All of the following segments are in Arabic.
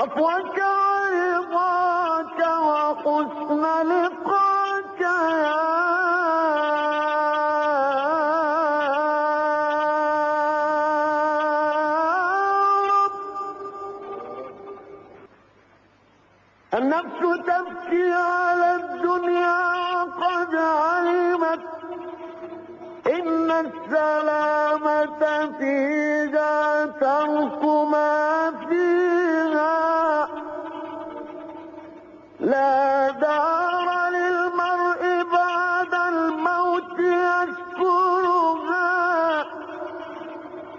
عفوك ورضاك وحسن لقاك يا رب. النفس تبكي على الدنيا وقد علمت إن السلامة فيها ترك ما فيها لا دار للمرء بعد الموت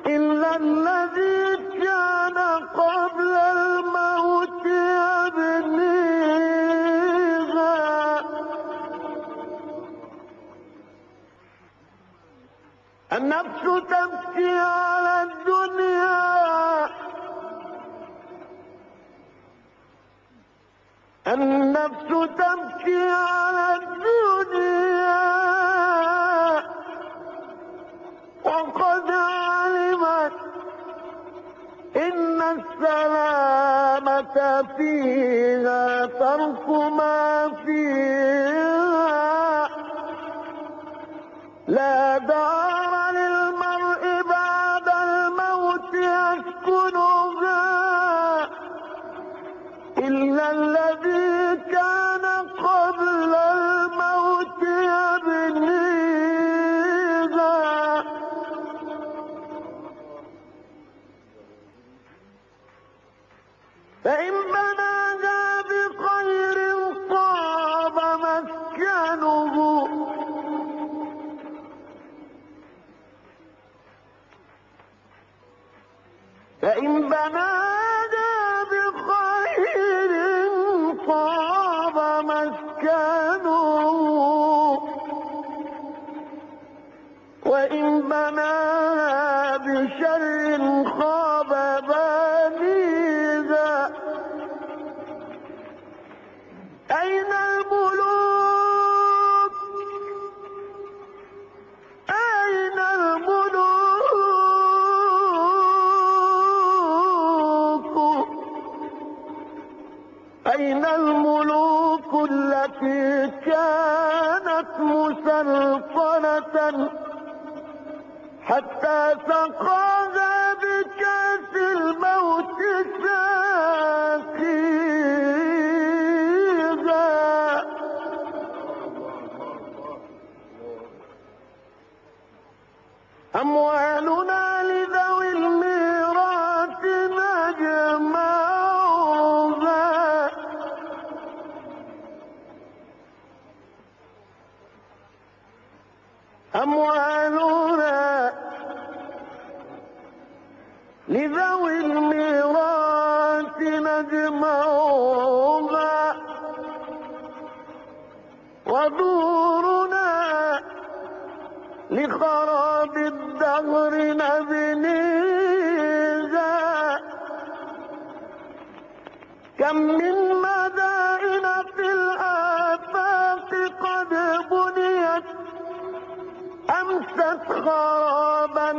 إلا الذي كان قبل الموت يبنيها. النفس تبكي على الدنيا النفس تبكي على الدنيا وقد علمت إن السلامة فيها ترك ما فيها. لا دار فإن بخير مسكنه فإن بخير مسكنه وإن بناها بشر أين الملوك التي كانت مسلطنة حتى سقاها بكأس الموت ساقيها؟ أموالنا لذوي الميراث نجمعها أموالنا لذوي الميراث نجمعها ودورنا لخراب الدهر نبنيها كم أمست خرابا